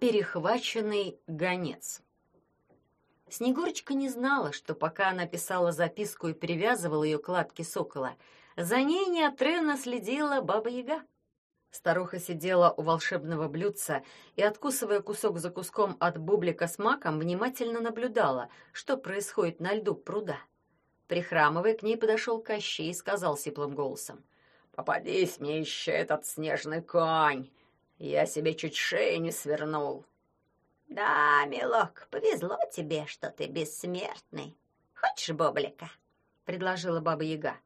Перехваченный гонец. Снегурочка не знала, что пока она писала записку и привязывала ее к лапке сокола, за ней неотрывно следила баба-яга. Старуха сидела у волшебного блюдца и, откусывая кусок за куском от бублика с маком, внимательно наблюдала, что происходит на льду пруда. Прихрамывая, к ней подошел Кощей и сказал сиплым голосом. «Попадись мне еще этот снежный конь! Я себе чуть шею не свернул. Да, милок, повезло тебе, что ты бессмертный. Хочешь боблика? предложила баба Яга.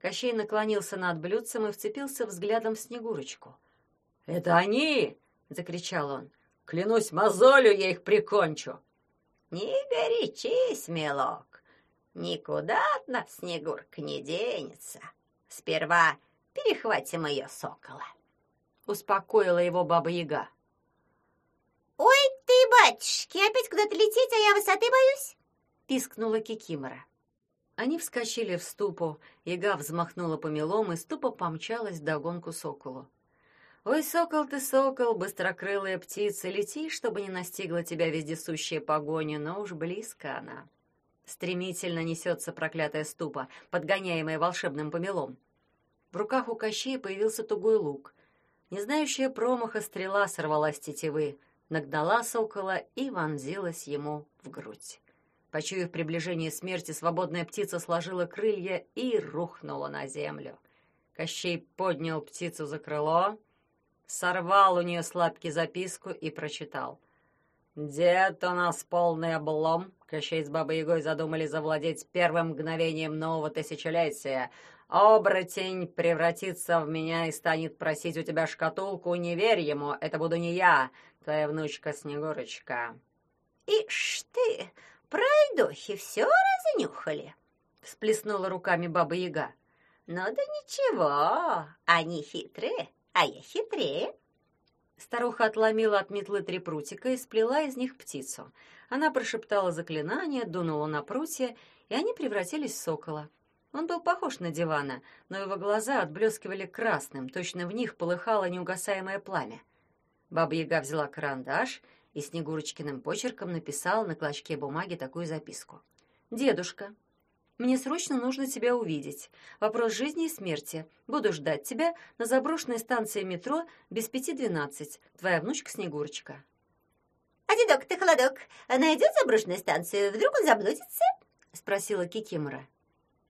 Кощей наклонился над блюдцем и вцепился взглядом в Снегурочку. «Это они!» — закричал он. «Клянусь мозолью, я их прикончу!» «Не горячись, милок, никуда от нас Снегурка не денется. Сперва перехватим ее сокола» успокоила его баба-яга. «Ой ты, батюшки, опять куда-то лететь, а я высоты боюсь!» — пискнула Кикимора. Они вскочили в ступу, яга взмахнула помелом, и ступа помчалась догонку соколу. «Ой, сокол ты, сокол, быстрокрылая птица, лети, чтобы не настигла тебя вездесущая погоня, но уж близко она». Стремительно несется проклятая ступа, подгоняемая волшебным помелом. В руках у Кощея появился тугой лук. Не знающая промаха стрела сорвалась тетивы, нагнала сокола и вонзилась ему в грудь. Почуяв приближение смерти, свободная птица сложила крылья и рухнула на землю. Кощей поднял птицу за крыло, сорвал у нее сладкий записку и прочитал. «Дед у нас полный облом. Кощей с Бабой Ягой задумали завладеть первым мгновением нового тысячелетия, Оборотень превратится в меня и станет просить у тебя шкатулку. Не верь ему, это буду не я, твоя внучка Снегурочка. Ишь ты, пройдохи все разнюхали, всплеснула руками баба Яга. Ну да ничего, они хитрые, а я хитрее. Старуха отломила от метлы три прутика и сплела из них птицу. Она прошептала заклинание, дунула на прутья, и они превратились в сокола. Он был похож на дивана, но его глаза отблескивали красным, точно в них полыхало неугасаемое пламя. Баба-яга взяла карандаш и Снегурочкиным почерком написала на клочке бумаги такую записку. «Дедушка, мне срочно нужно тебя увидеть. Вопрос жизни и смерти. Буду ждать тебя на заброшенной станции метро без пяти двенадцать. Твоя внучка Снегурочка». «А дедок ты холодок, найдет заброшенную станцию? Вдруг он заблудится?» — спросила Кикимора.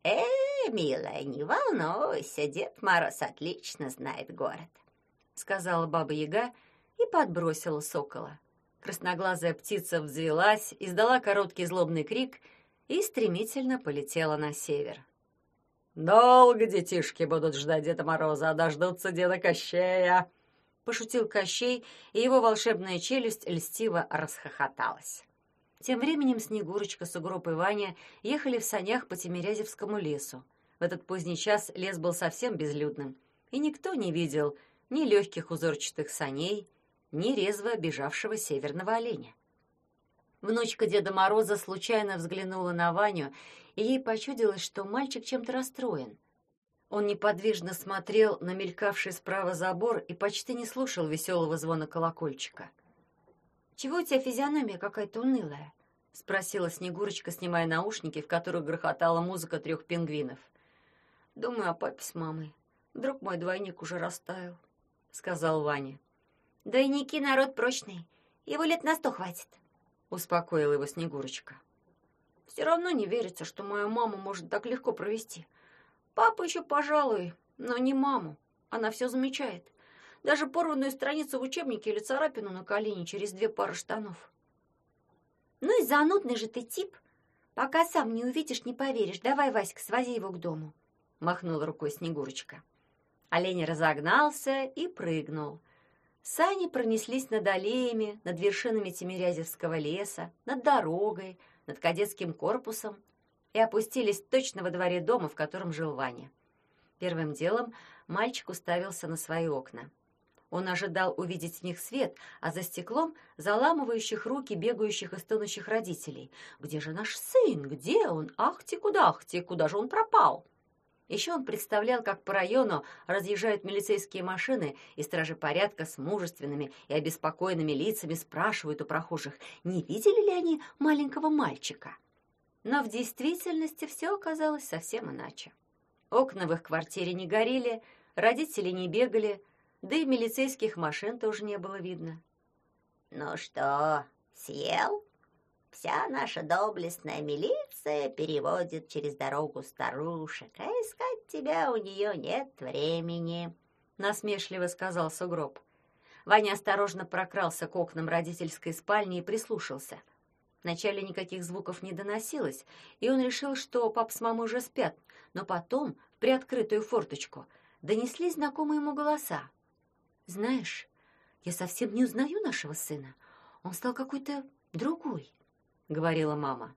«Э, милая, не волнуйся, Дед Мороз отлично знает город», — сказала Баба-Яга и подбросила сокола. Красноглазая птица взвелась, издала короткий злобный крик и стремительно полетела на север. «Долго детишки будут ждать Деда Мороза, а дождутся Деда Кощея!» Пошутил Кощей, и его волшебная челюсть льстиво расхохоталась. Тем временем Снегурочка с угропой Ваня ехали в санях по Тимирязевскому лесу. В этот поздний час лес был совсем безлюдным, и никто не видел ни легких узорчатых саней, ни резво бежавшего северного оленя. Внучка Деда Мороза случайно взглянула на Ваню, и ей почудилось, что мальчик чем-то расстроен. Он неподвижно смотрел на мелькавший справа забор и почти не слушал веселого звона колокольчика. «Чего у тебя физиономия какая-то унылая?» — спросила Снегурочка, снимая наушники, в которых грохотала музыка трех пингвинов. «Думаю о папе с мамой. Вдруг мой двойник уже растаял», — сказал Ваня. «Двойники — народ прочный. Его лет на сто хватит», — успокоила его Снегурочка. «Все равно не верится, что моя мама может так легко провести. Папа еще, пожалуй, но не маму. Она все замечает даже порванную страницу в учебнике или царапину на колене через две пары штанов. «Ну и занудный же ты тип. Пока сам не увидишь, не поверишь. Давай, Васька, свози его к дому», — махнула рукой Снегурочка. Олень разогнался и прыгнул. Сани пронеслись над аллеями, над вершинами Тимирязевского леса, над дорогой, над кадетским корпусом и опустились точно во дворе дома, в котором жил Ваня. Первым делом мальчик уставился на свои окна. Он ожидал увидеть в них свет, а за стеклом заламывающих руки бегающих и стонущих родителей. «Где же наш сын? Где он? Ахти-кудахти! Куда же он пропал?» Еще он представлял, как по району разъезжают милицейские машины, и стражи порядка с мужественными и обеспокоенными лицами спрашивают у прохожих, не видели ли они маленького мальчика. Но в действительности все оказалось совсем иначе. Окна в их квартире не горели, родители не бегали, да и милицейских машин тоже не было видно. «Ну что, съел?» Вся наша доблестная милиция переводит через дорогу старушек, а искать тебя у нее нет времени», — насмешливо сказал Сугроб. Ваня осторожно прокрался к окнам родительской спальни и прислушался. Вначале никаких звуков не доносилось, и он решил, что пап с мамой уже спят, но потом, в приоткрытую форточку, донеслись знакомые ему голоса. «Знаешь, я совсем не узнаю нашего сына. Он стал какой-то другой. — говорила мама.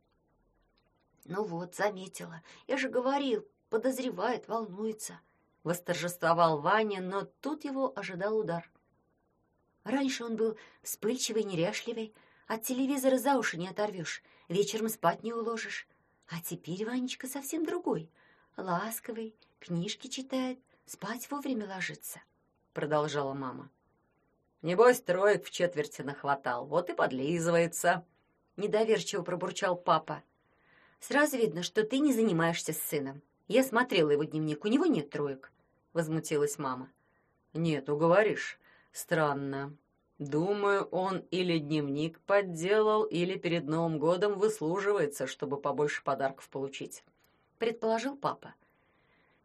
«Ну вот, заметила. Я же говорил, подозревает, волнуется». Восторжествовал Ваня, но тут его ожидал удар. Раньше он был вспыльчивый, неряшливый, от телевизора за уши не оторвешь, вечером спать не уложишь. А теперь Ванечка совсем другой, ласковый, книжки читает, спать вовремя ложится, — продолжала мама. «Небось, троек в четверти нахватал, вот и подлизывается», недоверчиво пробурчал папа. Сразу видно, что ты не занимаешься с сыном. Я смотрела его дневник, у него нет троек, возмутилась мама. Нет, уговоришь. Странно. Думаю, он или дневник подделал, или перед Новым годом выслуживается, чтобы побольше подарков получить, предположил папа.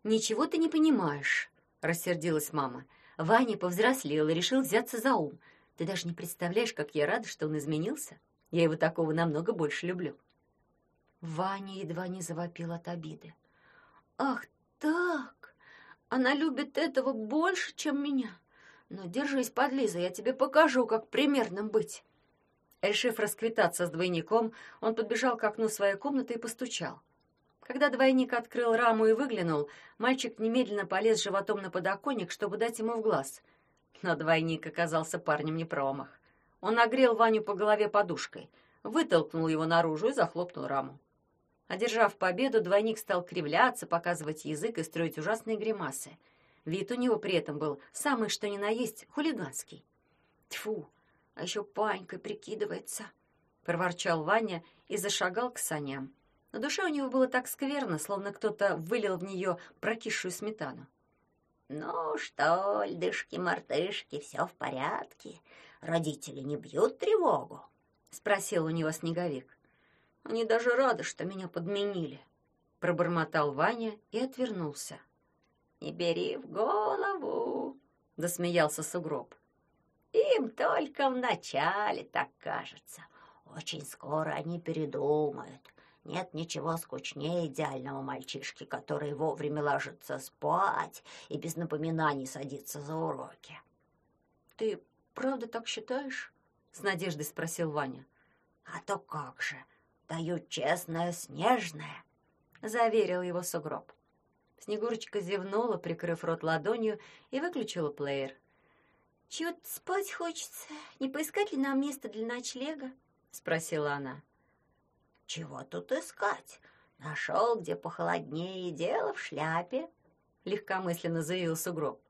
Ничего ты не понимаешь, рассердилась мама. Ваня повзрослел и решил взяться за ум. Ты даже не представляешь, как я рада, что он изменился. Я его такого намного больше люблю. Ваня едва не завопил от обиды. Ах, так. Она любит этого больше, чем меня. Но держись, подлиза, я тебе покажу, как примерным быть. Решив расквитаться с двойником, он подбежал к окну своей комнаты и постучал. Когда двойник открыл раму и выглянул, мальчик немедленно полез животом на подоконник, чтобы дать ему в глаз. Но двойник оказался парнем не промах. Он нагрел Ваню по голове подушкой, вытолкнул его наружу и захлопнул раму. Одержав победу, двойник стал кривляться, показывать язык и строить ужасные гримасы. Вид у него при этом был самый что ни на есть хулиганский. Тьфу, а еще панькой прикидывается, проворчал Ваня и зашагал к саням. На душе у него было так скверно, словно кто-то вылил в нее прокисшую сметану. «Ну что, льдышки-мартышки, все в порядке. Родители не бьют тревогу?» — спросил у него снеговик. «Они даже рады, что меня подменили», — пробормотал Ваня и отвернулся. «Не бери в голову», — засмеялся сугроб. «Им только вначале так кажется. Очень скоро они передумают. Нет ничего скучнее идеального мальчишки, который вовремя ложится спать и без напоминаний садится за уроки». «Ты правда так считаешь?» — с надеждой спросил Ваня. «А то как же! Даю честное снежное!» — заверил его сугроб. Снегурочка зевнула, прикрыв рот ладонью, и выключила плеер. «Чего-то спать хочется. Не поискать ли нам место для ночлега?» — спросила она. «Чего тут искать? Нашел, где похолоднее, дело в шляпе», — легкомысленно заявил сугроб.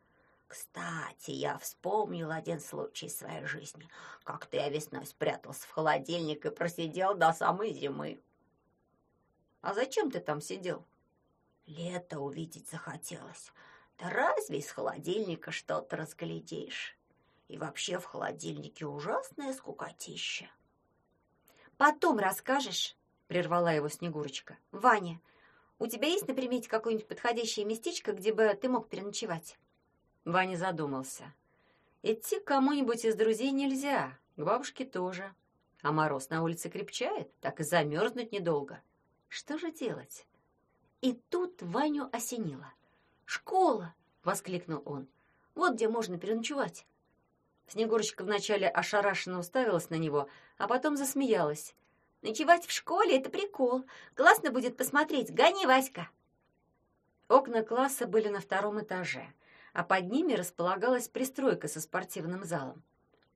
Кстати, я вспомнил один случай своей жизни. Как-то я весной спрятался в холодильник и просидел до самой зимы. А зачем ты там сидел? Лето увидеть захотелось. Да разве из холодильника что-то разглядишь? И вообще в холодильнике ужасное скукотища. Потом расскажешь, прервала его Снегурочка. Ваня, у тебя есть на примете какое-нибудь подходящее местечко, где бы ты мог переночевать? Ваня задумался. Идти к кому-нибудь из друзей нельзя, к бабушке тоже. А мороз на улице крепчает, так и замерзнуть недолго. Что же делать? И тут Ваню осенило. «Школа!» — воскликнул он. «Вот где можно переночевать». Снегурочка вначале ошарашенно уставилась на него, а потом засмеялась. «Ночевать в школе — это прикол. Классно будет посмотреть. Гони, Васька!» Окна класса были на втором этаже — а под ними располагалась пристройка со спортивным залом.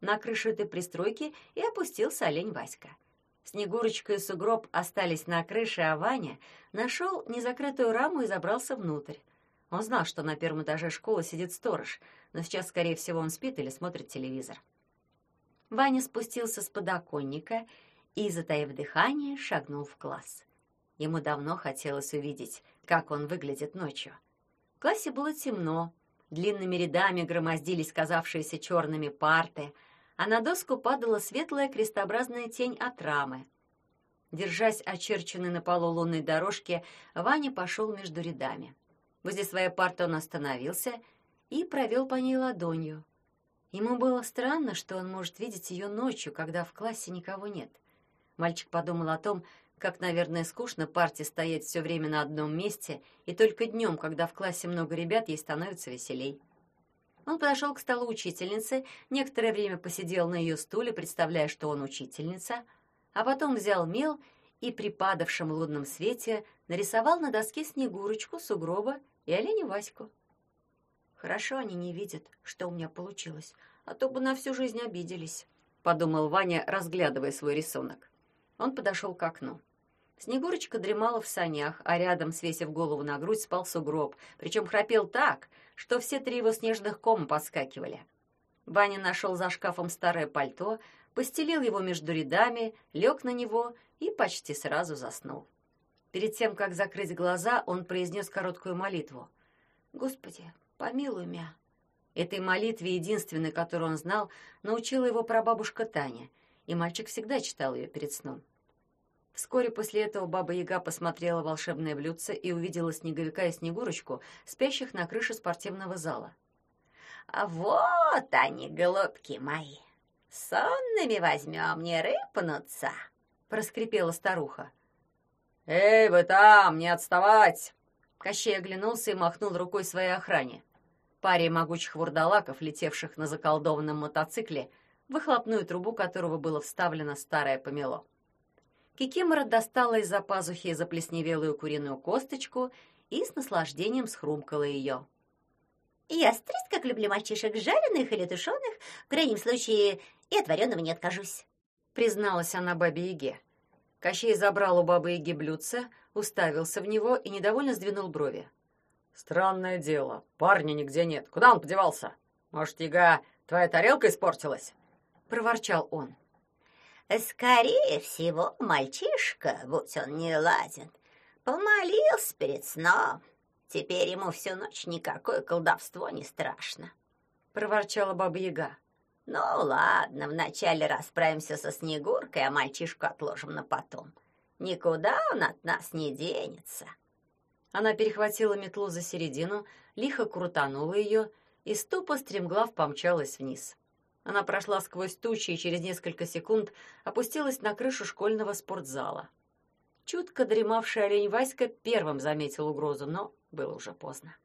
На крыше этой пристройки и опустился олень Васька. Снегурочка и сугроб остались на крыше, а Ваня нашел незакрытую раму и забрался внутрь. Он знал, что на первом этаже школы сидит сторож, но сейчас, скорее всего, он спит или смотрит телевизор. Ваня спустился с подоконника и, затаив дыхание, шагнул в класс. Ему давно хотелось увидеть, как он выглядит ночью. В классе было темно, длинными рядами громоздились казавшиеся черными парты, а на доску падала светлая крестообразная тень от рамы. Держась очерченной на полу лунной дорожки, Ваня пошел между рядами. Возле своей парты он остановился и провел по ней ладонью. Ему было странно, что он может видеть ее ночью, когда в классе никого нет. Мальчик подумал о том, как, наверное, скучно парте стоять все время на одном месте, и только днем, когда в классе много ребят, ей становится веселей. Он подошел к столу учительницы, некоторое время посидел на ее стуле, представляя, что он учительница, а потом взял мел и при падавшем лунном свете нарисовал на доске Снегурочку, Сугроба и оленя Ваську. «Хорошо они не видят, что у меня получилось, а то бы на всю жизнь обиделись», — подумал Ваня, разглядывая свой рисунок. Он подошел к окну. Снегурочка дремала в санях, а рядом, свесив голову на грудь, спал сугроб, причем храпел так, что все три его снежных кома подскакивали. Ваня нашел за шкафом старое пальто, постелил его между рядами, лег на него и почти сразу заснул. Перед тем, как закрыть глаза, он произнес короткую молитву. «Господи, помилуй меня». Этой молитве, единственной, которую он знал, научила его прабабушка Таня, и мальчик всегда читал ее перед сном. Вскоре после этого Баба Яга посмотрела волшебное блюдце и увидела Снеговика и Снегурочку, спящих на крыше спортивного зала. «А вот они, голубки мои! Сонными возьмем, не рыпнуться!» — проскрипела старуха. «Эй, вы там, не отставать!» Кощей оглянулся и махнул рукой своей охране. Паре могучих вурдалаков, летевших на заколдованном мотоцикле, выхлопную трубу которого было вставлено старое помело. Кикимора достала из-за пазухи заплесневелую куриную косточку и с наслаждением схрумкала ее. «Я страсть как люблю мальчишек, жареных или тушеных, в крайнем случае и от вареного не откажусь», призналась она бабе Яге. Кощей забрал у бабы Яги блюдце, уставился в него и недовольно сдвинул брови. «Странное дело, парня нигде нет. Куда он подевался? Может, Яга, твоя тарелка испортилась?» — проворчал он. Скорее всего, мальчишка, будь он не ладен, помолился перед сном. Теперь ему всю ночь никакое колдовство не страшно. Проворчала Баба-Яга. Ну, ладно, вначале расправимся со Снегуркой, а мальчишку отложим на потом. Никуда он от нас не денется. Она перехватила метлу за середину, лихо крутанула ее и ступо стремглав помчалась вниз. Она прошла сквозь тучи и через несколько секунд опустилась на крышу школьного спортзала. Чутко дремавший олень Васька первым заметил угрозу, но было уже поздно.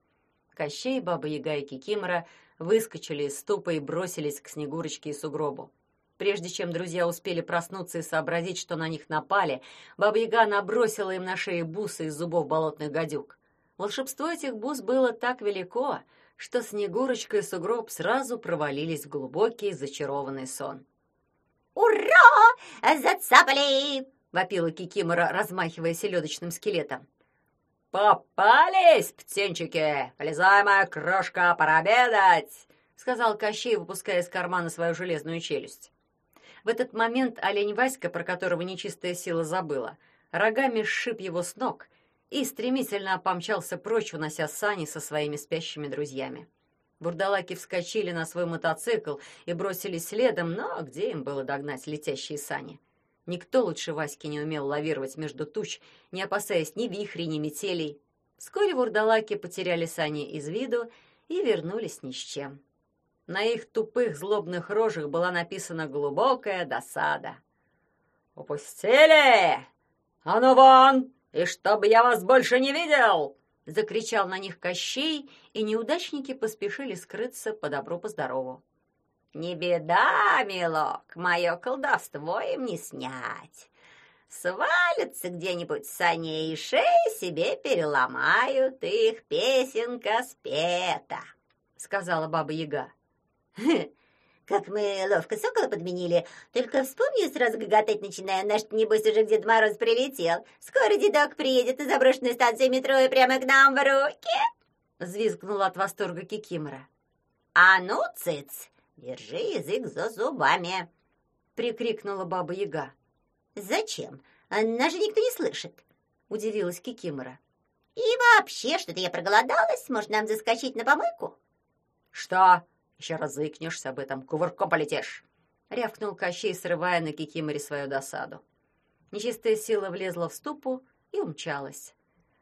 Кощей, Баба Яга и Кикимора выскочили из ступа и бросились к Снегурочке и Сугробу. Прежде чем друзья успели проснуться и сообразить, что на них напали, Баба Яга набросила им на шеи бусы из зубов болотных гадюк. Волшебство этих бус было так велико, что Снегурочка и Сугроб сразу провалились в глубокий зачарованный сон. «Ура! Зацапали!» — вопила Кикимора, размахивая селедочным скелетом. «Попались, птенчики! Полезай, моя крошка, пора обедать!» — сказал Кощей, выпуская из кармана свою железную челюсть. В этот момент олень Васька, про которого нечистая сила забыла, рогами сшиб его с ног — и стремительно помчался прочь, унося сани со своими спящими друзьями. Бурдалаки вскочили на свой мотоцикл и бросились следом, но где им было догнать летящие сани? Никто лучше Васьки не умел лавировать между туч, не опасаясь ни вихрей, ни метелей. Вскоре вурдалаки потеряли сани из виду и вернулись ни с чем. На их тупых злобных рожах была написана глубокая досада. «Упустили! А ну вон! «И чтобы я вас больше не видел!» — закричал на них Кощей, и неудачники поспешили скрыться по добру, по здорову. «Не беда, милок, мое колдовство им не снять. Свалятся где-нибудь с саней и шеи себе переломают, их песенка спета», — сказала Баба-Яга. Как мы ловко сокола подменили. Только вспомню, сразу гоготать начинаю. Наш, небось, уже Дед Мороз прилетел. Скоро дедок приедет на заброшенную станцию метро и прямо к нам в руки. взвизгнула от восторга Кикимора. «А ну, цыц, держи язык за зубами!» — прикрикнула Баба Яга. «Зачем? Нас же никто не слышит!» — удивилась Кикимора. «И вообще, что-то я проголодалась. Может, нам заскочить на помойку?» «Что? Еще раз об этом, кувырком полетишь!» — рявкнул Кощей, срывая на Кикиморе свою досаду. Нечистая сила влезла в ступу и умчалась.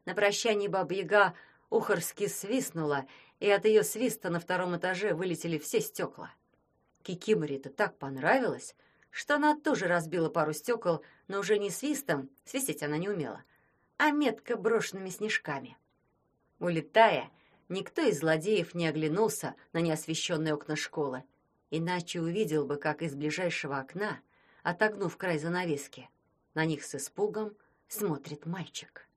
На прощании Баба Яга ухорски свистнула, и от ее свиста на втором этаже вылетели все стекла. Кикиморе это так понравилось, что она тоже разбила пару стекол, но уже не свистом, свистеть она не умела, а метко брошенными снежками. Улетая, никто из злодеев не оглянулся на неосвещенные окна школы, иначе увидел бы, как из ближайшего окна, отогнув край занавески, на них с испугом смотрит мальчик.